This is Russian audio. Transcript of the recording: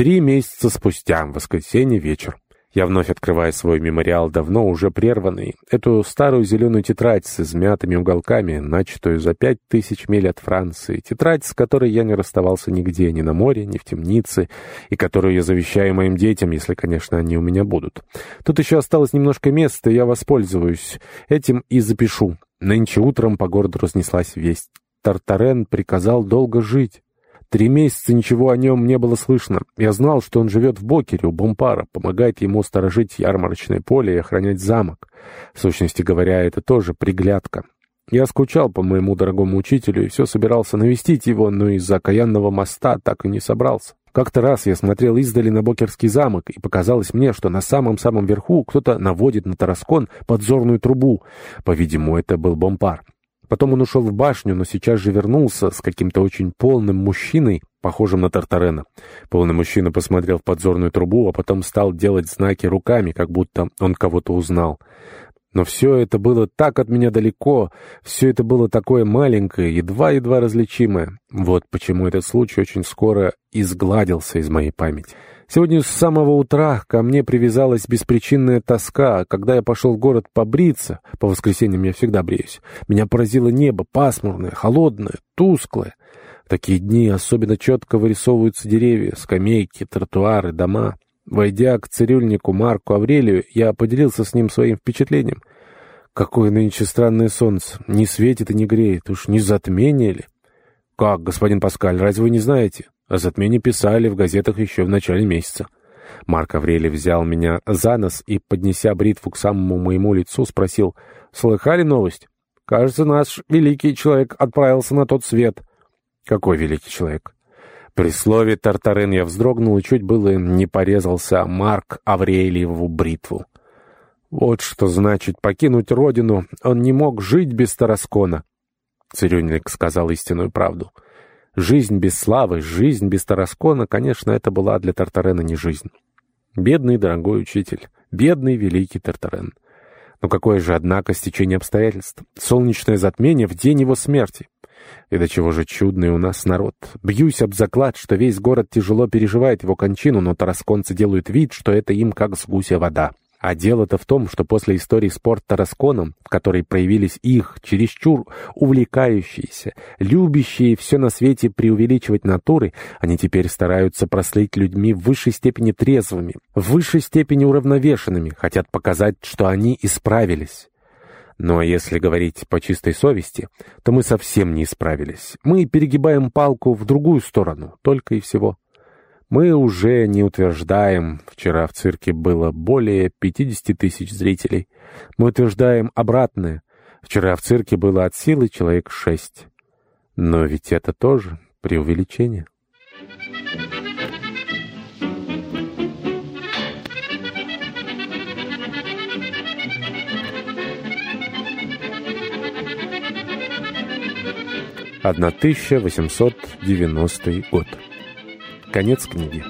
Три месяца спустя, в воскресенье вечер. Я вновь открываю свой мемориал, давно уже прерванный, эту старую зеленую тетрадь с измятыми уголками, начатую за пять тысяч миль от Франции, тетрадь, с которой я не расставался нигде, ни на море, ни в темнице, и которую я завещаю моим детям, если, конечно, они у меня будут. Тут еще осталось немножко места, и я воспользуюсь этим и запишу. Нынче утром по городу разнеслась весть. Тартарен приказал долго жить. Три месяца ничего о нем не было слышно. Я знал, что он живет в Бокере у Бомпара, помогает ему сторожить ярмарочное поле и охранять замок. В сущности говоря, это тоже приглядка. Я скучал по моему дорогому учителю и все собирался навестить его, но из-за окаянного моста так и не собрался. Как-то раз я смотрел издали на Бокерский замок, и показалось мне, что на самом-самом верху кто-то наводит на Тараскон подзорную трубу. По-видимому, это был Бомпар. Потом он ушел в башню, но сейчас же вернулся с каким-то очень полным мужчиной, похожим на Тартарена. Полный мужчина посмотрел в подзорную трубу, а потом стал делать знаки руками, как будто он кого-то узнал. Но все это было так от меня далеко, все это было такое маленькое, едва-едва различимое. Вот почему этот случай очень скоро изгладился из моей памяти. Сегодня с самого утра ко мне привязалась беспричинная тоска. Когда я пошел в город побриться, по воскресеньям я всегда бреюсь, меня поразило небо, пасмурное, холодное, тусклое. В такие дни особенно четко вырисовываются деревья, скамейки, тротуары, дома. Войдя к цирюльнику Марку Аврелию, я поделился с ним своим впечатлением. Какое нынче странное солнце, не светит и не греет, уж не затмение ли? Как, господин Паскаль, разве вы не знаете? О затмении писали в газетах еще в начале месяца. Марк Аврелий взял меня за нос и, поднеся бритву к самому моему лицу, спросил, «Слыхали новость? Кажется, наш великий человек отправился на тот свет». «Какой великий человек?» При слове «Тартарен» я вздрогнул и чуть было не порезался Марк Аврелиеву бритву. Вот что значит покинуть родину. Он не мог жить без Тараскона. Цирюльник сказал истинную правду. Жизнь без славы, жизнь без Тараскона, конечно, это была для Тартарена не жизнь. Бедный дорогой учитель, бедный великий Тартарен. Но какое же, однако, стечение обстоятельств. Солнечное затмение в день его смерти. И до чего же чудный у нас народ. Бьюсь об заклад, что весь город тяжело переживает его кончину, но тарасконцы делают вид, что это им как с гуся вода. А дело-то в том, что после истории с Порт-Тарасконом, в которой проявились их, чересчур увлекающиеся, любящие все на свете преувеличивать натуры, они теперь стараются прослыть людьми в высшей степени трезвыми, в высшей степени уравновешенными, хотят показать, что они исправились. А если говорить по чистой совести, то мы совсем не исправились. Мы перегибаем палку в другую сторону, только и всего. Мы уже не утверждаем, вчера в цирке было более 50 тысяч зрителей. Мы утверждаем обратное. Вчера в цирке было от силы человек шесть. Но ведь это тоже преувеличение. Одна тысяча восемьсот девяностый год. Конец книги.